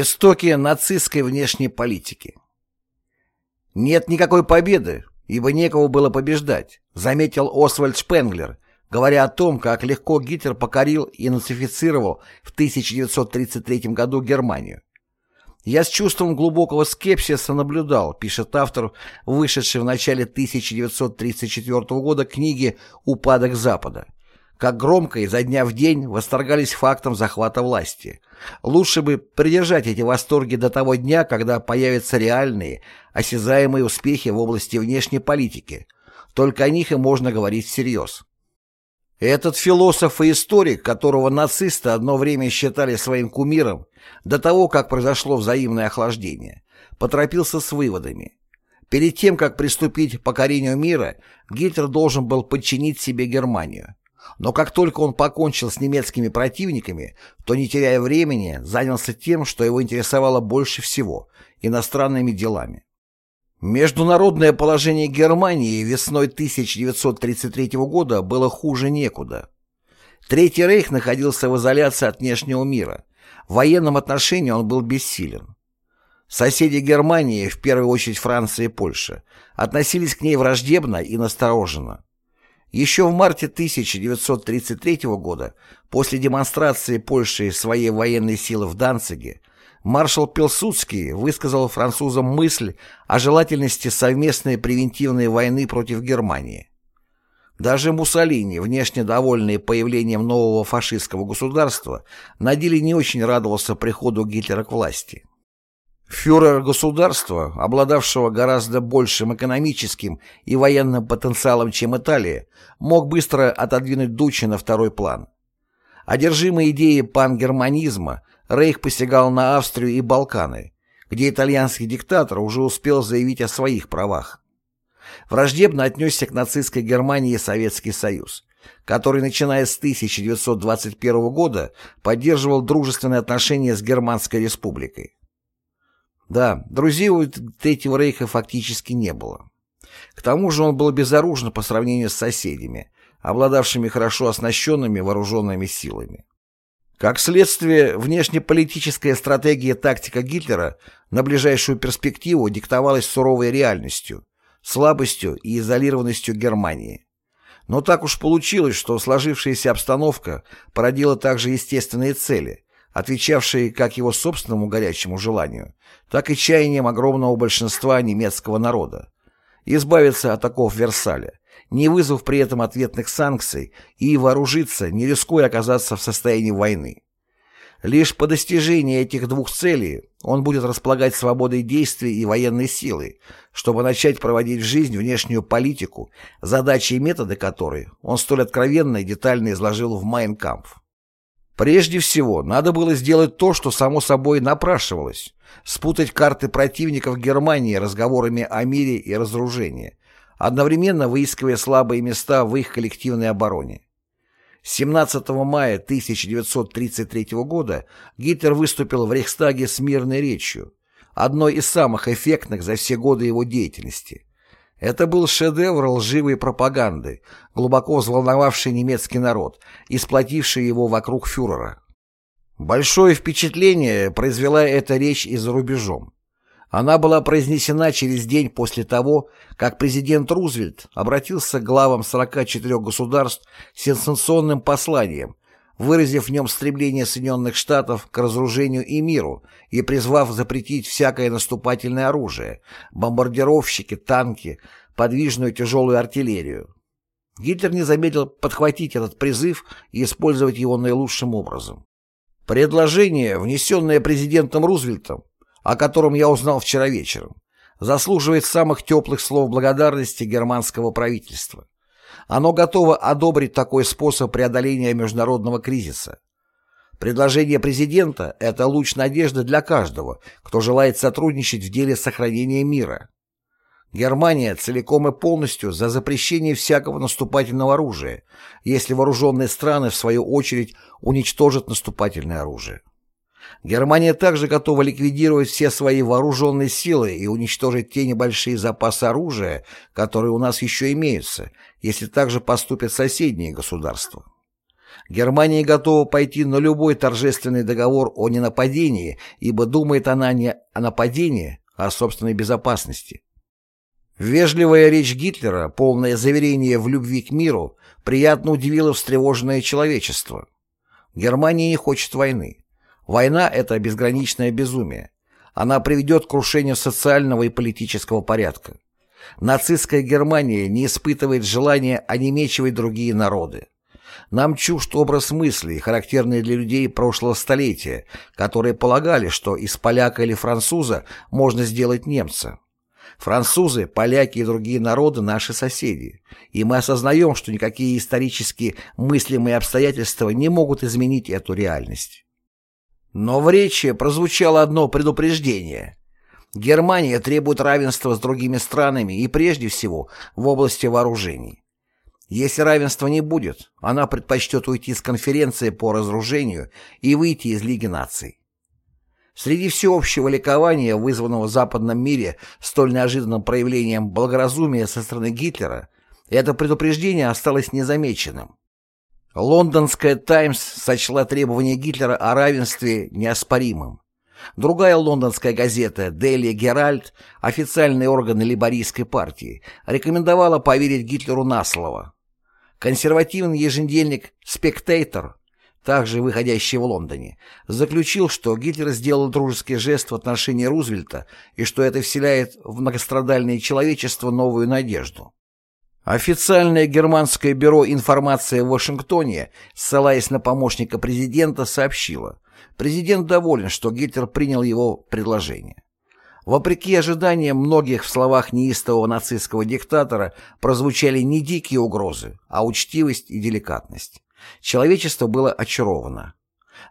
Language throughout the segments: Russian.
Истоки нацистской внешней политики «Нет никакой победы, ибо некого было побеждать», заметил Освальд Шпенглер, говоря о том, как легко Гитлер покорил и нацифицировал в 1933 году Германию. «Я с чувством глубокого скепсиса наблюдал», пишет автор, вышедший в начале 1934 года книги «Упадок Запада», как громко изо дня в день восторгались фактом захвата власти. Лучше бы придержать эти восторги до того дня, когда появятся реальные, осязаемые успехи в области внешней политики. Только о них и можно говорить всерьез. Этот философ и историк, которого нацисты одно время считали своим кумиром, до того, как произошло взаимное охлаждение, поторопился с выводами. Перед тем, как приступить к покорению мира, Гитлер должен был подчинить себе Германию. Но как только он покончил с немецкими противниками, то, не теряя времени, занялся тем, что его интересовало больше всего – иностранными делами. Международное положение Германии весной 1933 года было хуже некуда. Третий рейх находился в изоляции от внешнего мира. В военном отношении он был бессилен. Соседи Германии, в первую очередь Франция и Польша, относились к ней враждебно и настороженно. Еще в марте 1933 года, после демонстрации Польши своей военной силы в Данциге, маршал Пилсудский высказал французам мысль о желательности совместной превентивной войны против Германии. Даже Муссолини, внешне довольный появлением нового фашистского государства, на деле не очень радовался приходу Гитлера к власти. Фюрер государства, обладавшего гораздо большим экономическим и военным потенциалом, чем Италия, мог быстро отодвинуть Дуччи на второй план. Одержимый идеей пангерманизма, Рейх посягал на Австрию и Балканы, где итальянский диктатор уже успел заявить о своих правах. Враждебно отнесся к нацистской Германии Советский Союз, который, начиная с 1921 года, поддерживал дружественные отношения с Германской Республикой. Да, друзей у Третьего Рейха фактически не было. К тому же он был безоружен по сравнению с соседями, обладавшими хорошо оснащенными вооруженными силами. Как следствие, внешнеполитическая стратегия тактика Гитлера на ближайшую перспективу диктовалась суровой реальностью, слабостью и изолированностью Германии. Но так уж получилось, что сложившаяся обстановка породила также естественные цели, отвечавшие как его собственному горячему желанию, так и чаяниям огромного большинства немецкого народа избавиться от оков Версаля, не вызвав при этом ответных санкций и вооружиться, не рискуя оказаться в состоянии войны. Лишь по достижении этих двух целей он будет располагать свободой действий и военной силой, чтобы начать проводить в жизнь внешнюю политику, задачи и методы которой он столь откровенно и детально изложил в «Майнкампф». Прежде всего, надо было сделать то, что само собой напрашивалось – спутать карты противников Германии разговорами о мире и разоружении, одновременно выискивая слабые места в их коллективной обороне. 17 мая 1933 года Гитлер выступил в Рейхстаге с мирной речью, одной из самых эффектных за все годы его деятельности – это был шедевр лживой пропаганды, глубоко взволновавший немецкий народ и сплотивший его вокруг фюрера. Большое впечатление произвела эта речь и за рубежом. Она была произнесена через день после того, как президент Рузвельт обратился к главам 44 государств с сенсационным посланием, выразив в нем стремление Соединенных Штатов к разоружению и миру и призвав запретить всякое наступательное оружие, бомбардировщики, танки, подвижную тяжелую артиллерию. Гитлер не замедлил подхватить этот призыв и использовать его наилучшим образом. Предложение, внесенное президентом Рузвельтом, о котором я узнал вчера вечером, заслуживает самых теплых слов благодарности германского правительства. Оно готово одобрить такой способ преодоления международного кризиса. Предложение президента – это луч надежды для каждого, кто желает сотрудничать в деле сохранения мира. Германия целиком и полностью за запрещение всякого наступательного оружия, если вооруженные страны, в свою очередь, уничтожат наступательное оружие. Германия также готова ликвидировать все свои вооруженные силы и уничтожить те небольшие запасы оружия, которые у нас еще имеются, если также поступят соседние государства. Германия готова пойти на любой торжественный договор о ненападении, ибо думает она не о нападении, а о собственной безопасности. Вежливая речь Гитлера, полное заверение в любви к миру, приятно удивила встревоженное человечество. Германия не хочет войны. Война – это безграничное безумие. Она приведет к крушению социального и политического порядка. Нацистская Германия не испытывает желания онемечивать другие народы. Нам чужд образ мыслей, характерный для людей прошлого столетия, которые полагали, что из поляка или француза можно сделать немца. Французы, поляки и другие народы – наши соседи, и мы осознаем, что никакие исторически мыслимые обстоятельства не могут изменить эту реальность. Но в речи прозвучало одно предупреждение. Германия требует равенства с другими странами и прежде всего в области вооружений. Если равенства не будет, она предпочтет уйти с конференции по разоружению и выйти из Лиги наций. Среди всеобщего ликования, вызванного в западном мире столь неожиданным проявлением благоразумия со стороны Гитлера, это предупреждение осталось незамеченным. Лондонская «Таймс» сочла требование Гитлера о равенстве неоспоримым. Другая лондонская газета «Дели Геральт», официальный орган лейбористской партии, рекомендовала поверить Гитлеру на слово. Консервативный еженедельник «Спектейтор», также выходящий в Лондоне, заключил, что Гитлер сделал дружеский жест в отношении Рузвельта и что это вселяет в многострадальное человечество новую надежду. Официальное германское бюро информации в Вашингтоне, ссылаясь на помощника президента, сообщило, президент доволен, что Гитлер принял его предложение. Вопреки ожиданиям многих в словах неистового нацистского диктатора прозвучали не дикие угрозы, а учтивость и деликатность. Человечество было очаровано.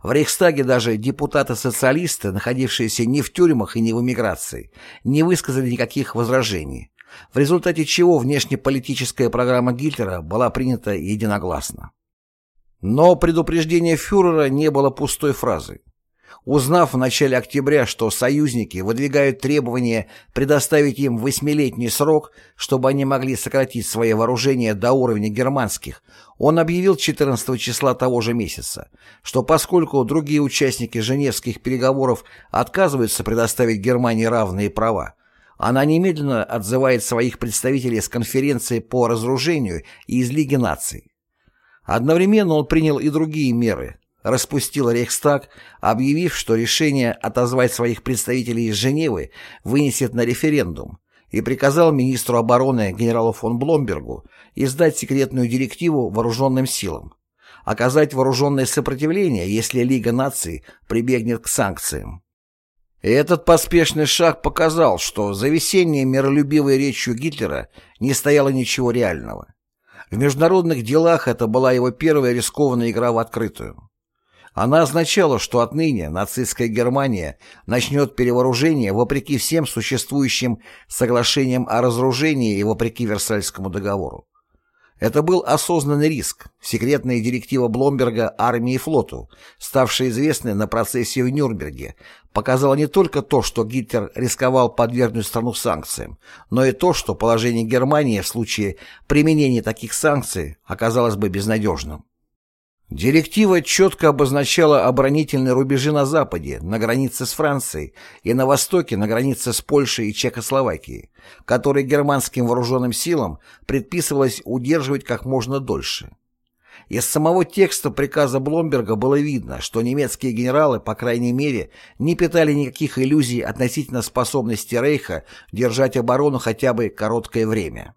В Рейхстаге даже депутаты-социалисты, находившиеся не в тюрьмах и не в эмиграции, не высказали никаких возражений, в результате чего внешнеполитическая программа Гитлера была принята единогласно. Но предупреждение фюрера не было пустой фразой. Узнав в начале октября, что союзники выдвигают требование предоставить им восьмилетний срок, чтобы они могли сократить свои вооружения до уровня германских, он объявил 14 числа того же месяца, что поскольку другие участники Женевских переговоров отказываются предоставить Германии равные права, она немедленно отзывает своих представителей с конференции по разоружению и из Лиги наций. Одновременно он принял и другие меры, распустил Рейхстаг, объявив, что решение отозвать своих представителей из Женевы вынесет на референдум, и приказал министру обороны генералу фон Бломбергу издать секретную директиву вооруженным силам, оказать вооруженное сопротивление, если Лига наций прибегнет к санкциям. Этот поспешный шаг показал, что за весенней миролюбивой речью Гитлера не стояло ничего реального. В международных делах это была его первая рискованная игра в открытую. Она означала, что отныне нацистская Германия начнет перевооружение вопреки всем существующим соглашениям о разоружении и вопреки Версальскому договору. Это был осознанный риск, секретная директива Бломберга армии и флоту, ставшая известной на процессе в Нюрнберге, показала не только то, что Гитлер рисковал подвергнуть страну санкциям, но и то, что положение Германии в случае применения таких санкций оказалось бы безнадежным. Директива четко обозначала оборонительные рубежи на западе, на границе с Францией, и на востоке, на границе с Польшей и Чехословакией, которые германским вооруженным силам предписывалось удерживать как можно дольше. Из самого текста приказа Бломберга было видно, что немецкие генералы, по крайней мере, не питали никаких иллюзий относительно способности Рейха держать оборону хотя бы короткое время.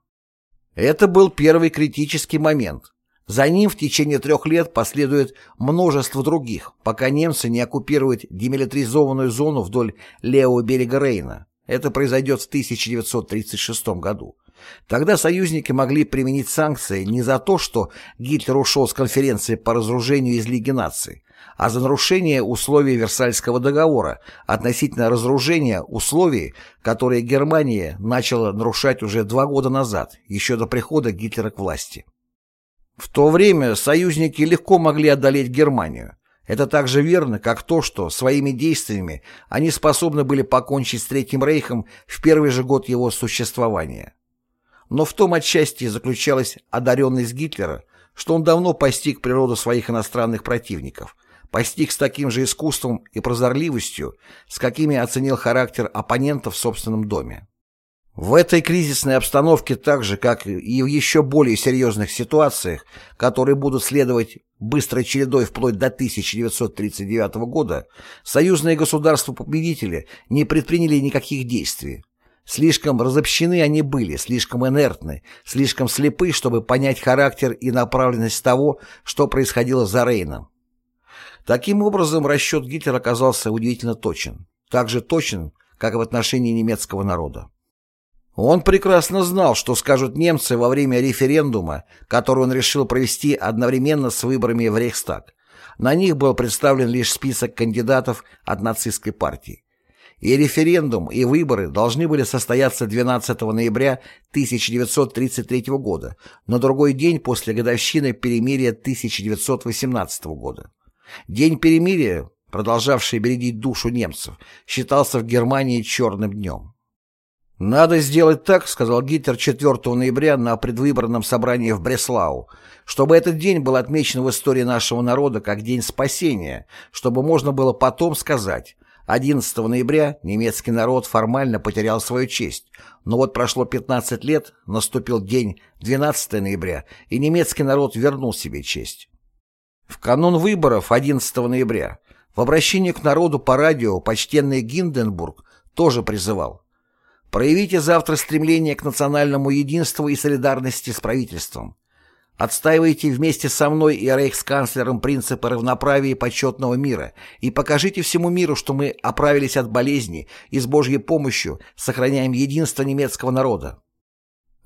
Это был первый критический момент, за ним в течение трех лет последует множество других, пока немцы не оккупируют демилитаризованную зону вдоль левого берега Рейна. Это произойдет в 1936 году. Тогда союзники могли применить санкции не за то, что Гитлер ушел с конференции по разоружению из Лиги наций, а за нарушение условий Версальского договора относительно разоружения условий, которые Германия начала нарушать уже два года назад, еще до прихода Гитлера к власти. В то время союзники легко могли одолеть Германию. Это так же верно, как то, что своими действиями они способны были покончить с Третьим Рейхом в первый же год его существования. Но в том отчасти заключалась одаренность Гитлера, что он давно постиг природу своих иностранных противников, постиг с таким же искусством и прозорливостью, с какими оценил характер оппонентов в собственном доме. В этой кризисной обстановке, так же, как и в еще более серьезных ситуациях, которые будут следовать быстрой чередой вплоть до 1939 года, союзные государства-победители не предприняли никаких действий. Слишком разобщены они были, слишком инертны, слишком слепы, чтобы понять характер и направленность того, что происходило за Рейном. Таким образом, расчет Гитлера оказался удивительно точен. Так же точен, как и в отношении немецкого народа. Он прекрасно знал, что скажут немцы во время референдума, который он решил провести одновременно с выборами в Рейхстаг. На них был представлен лишь список кандидатов от нацистской партии. И референдум, и выборы должны были состояться 12 ноября 1933 года, на другой день после годовщины перемирия 1918 года. День перемирия, продолжавший бередить душу немцев, считался в Германии черным днем. «Надо сделать так», — сказал Гитлер 4 ноября на предвыборном собрании в Бреслау, «чтобы этот день был отмечен в истории нашего народа как день спасения, чтобы можно было потом сказать, 11 ноября немецкий народ формально потерял свою честь, но вот прошло 15 лет, наступил день 12 ноября, и немецкий народ вернул себе честь». В канун выборов 11 ноября в обращении к народу по радио почтенный Гинденбург тоже призывал Проявите завтра стремление к национальному единству и солидарности с правительством. Отстаивайте вместе со мной и рейхсканцлером принципы равноправия и почетного мира и покажите всему миру, что мы оправились от болезни и с Божьей помощью сохраняем единство немецкого народа.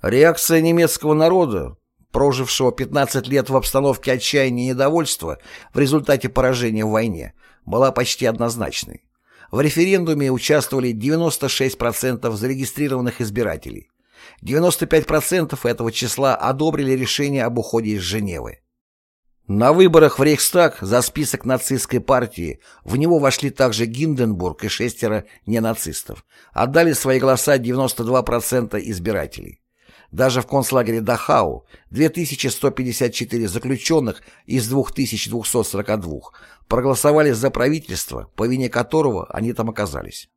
Реакция немецкого народа, прожившего 15 лет в обстановке отчаяния и недовольства в результате поражения в войне, была почти однозначной. В референдуме участвовали 96% зарегистрированных избирателей. 95% этого числа одобрили решение об уходе из Женевы. На выборах в Рейхстаг за список нацистской партии в него вошли также Гинденбург и шестеро ненацистов. Отдали свои голоса 92% избирателей. Даже в концлагере Дахау 2154 заключенных из 2242 проголосовали за правительство, по вине которого они там оказались.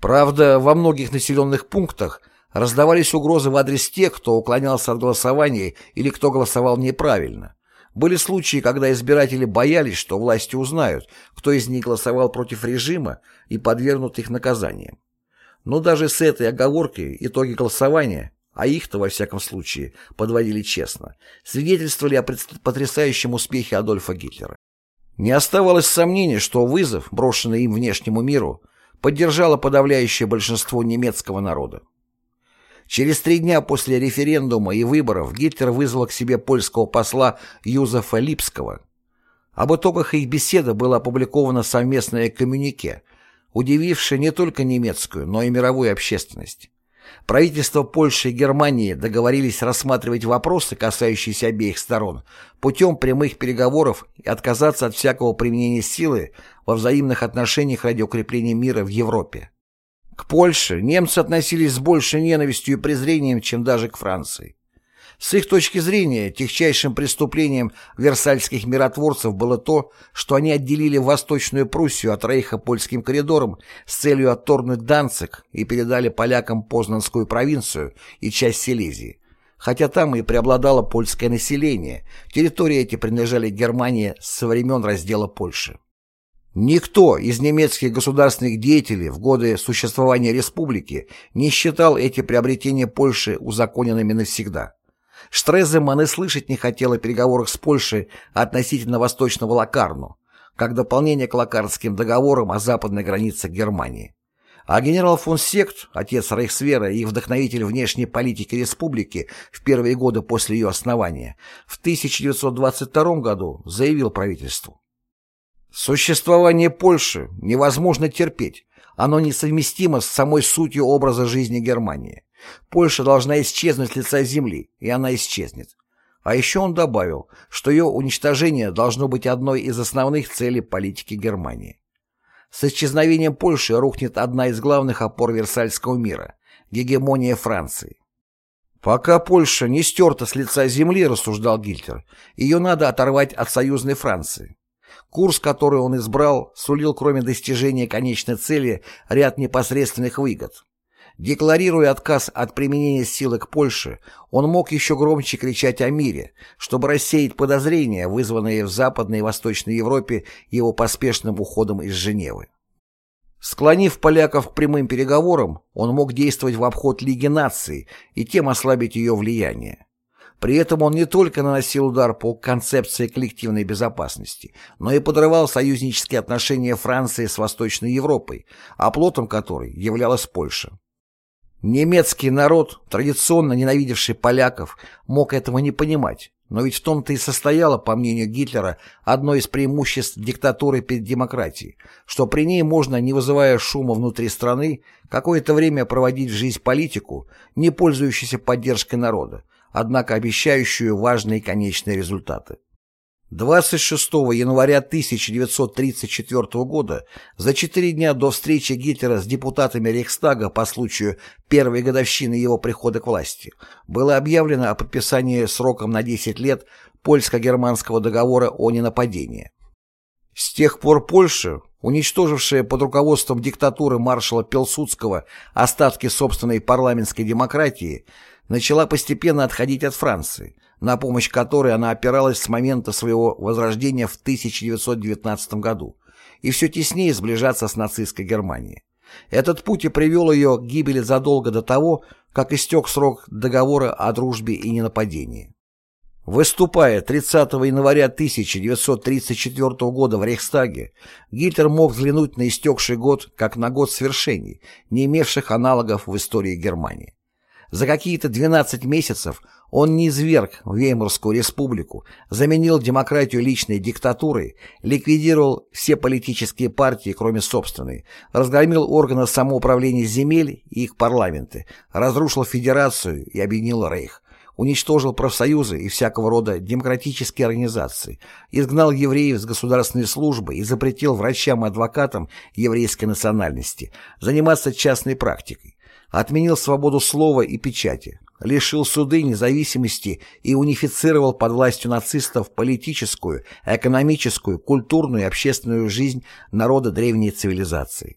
Правда, во многих населенных пунктах раздавались угрозы в адрес тех, кто уклонялся от голосования или кто голосовал неправильно. Были случаи, когда избиратели боялись, что власти узнают, кто из них голосовал против режима и подвергнут их наказаниям. Но даже с этой оговоркой итоги голосования а их-то, во всяком случае, подводили честно, свидетельствовали о потрясающем успехе Адольфа Гитлера. Не оставалось сомнений, что вызов, брошенный им внешнему миру, поддержало подавляющее большинство немецкого народа. Через три дня после референдума и выборов Гитлер вызвал к себе польского посла Юзефа Липского. Об итогах их беседы было опубликовано совместное коммюнике, удивившее не только немецкую, но и мировую общественность. Правительства Польши и Германии договорились рассматривать вопросы, касающиеся обеих сторон, путем прямых переговоров и отказаться от всякого применения силы во взаимных отношениях ради укрепления мира в Европе. К Польше немцы относились с большей ненавистью и презрением, чем даже к Франции. С их точки зрения, техчайшим преступлением версальских миротворцев было то, что они отделили Восточную Пруссию от Рейха польским коридором с целью отторгнуть Данцик и передали полякам Познанскую провинцию и часть Силезии. Хотя там и преобладало польское население, территории эти принадлежали Германии со времен раздела Польши. Никто из немецких государственных деятелей в годы существования республики не считал эти приобретения Польши узаконенными навсегда. Штреземан и слышать не хотел о переговорах с Польшей относительно Восточного Лакарну, как дополнение к Лакарнским договорам о западной границе Германии. А генерал фон Сект, отец Рейхсвера и вдохновитель внешней политики республики в первые годы после ее основания, в 1922 году заявил правительству. Существование Польши невозможно терпеть, оно несовместимо с самой сутью образа жизни Германии. Польша должна исчезнуть с лица земли, и она исчезнет. А еще он добавил, что ее уничтожение должно быть одной из основных целей политики Германии. С исчезновением Польши рухнет одна из главных опор Версальского мира – гегемония Франции. Пока Польша не стерта с лица земли, рассуждал Гильтер, ее надо оторвать от союзной Франции. Курс, который он избрал, сулил кроме достижения конечной цели ряд непосредственных выгод. Декларируя отказ от применения силы к Польше, он мог еще громче кричать о мире, чтобы рассеять подозрения, вызванные в Западной и Восточной Европе его поспешным уходом из Женевы. Склонив поляков к прямым переговорам, он мог действовать в обход Лиги наций и тем ослабить ее влияние. При этом он не только наносил удар по концепции коллективной безопасности, но и подрывал союзнические отношения Франции с Восточной Европой, оплотом которой являлась Польша. Немецкий народ, традиционно ненавидевший поляков, мог этого не понимать, но ведь в том-то и состояло, по мнению Гитлера, одно из преимуществ диктатуры перед демократией, что при ней можно, не вызывая шума внутри страны, какое-то время проводить в жизнь политику, не пользующуюся поддержкой народа, однако обещающую важные конечные результаты. 26 января 1934 года, за четыре дня до встречи Гитлера с депутатами Рейхстага по случаю первой годовщины его прихода к власти, было объявлено о подписании сроком на 10 лет польско-германского договора о ненападении. С тех пор Польша, уничтожившая под руководством диктатуры маршала Пилсудского остатки собственной парламентской демократии, начала постепенно отходить от Франции, на помощь которой она опиралась с момента своего возрождения в 1919 году, и все теснее сближаться с нацистской Германией. Этот путь и привел ее к гибели задолго до того, как истек срок договора о дружбе и ненападении. Выступая 30 января 1934 года в Рейхстаге, Гитлер мог взглянуть на истекший год как на год свершений, не имевших аналогов в истории Германии. За какие-то 12 месяцев он не изверг Веймарскую республику, заменил демократию личной диктатурой, ликвидировал все политические партии, кроме собственной, разгромил органы самоуправления земель и их парламенты, разрушил федерацию и объединил Рейх, уничтожил профсоюзы и всякого рода демократические организации, изгнал евреев с государственной службы и запретил врачам и адвокатам еврейской национальности заниматься частной практикой, отменил свободу слова и печати, лишил суды независимости и унифицировал под властью нацистов политическую, экономическую, культурную и общественную жизнь народа древней цивилизации.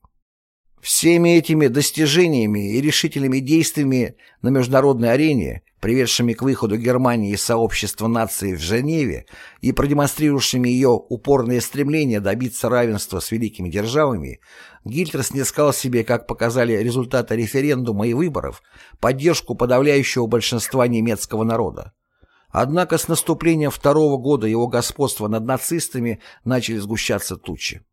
Всеми этими достижениями и решительными действиями на международной арене приведшими к выходу Германии из сообщества наций в Женеве и продемонстрировавшими ее упорное стремление добиться равенства с великими державами, Гитлер снискал себе, как показали результаты референдума и выборов, поддержку подавляющего большинства немецкого народа. Однако с наступлением второго года его господства над нацистами начали сгущаться тучи.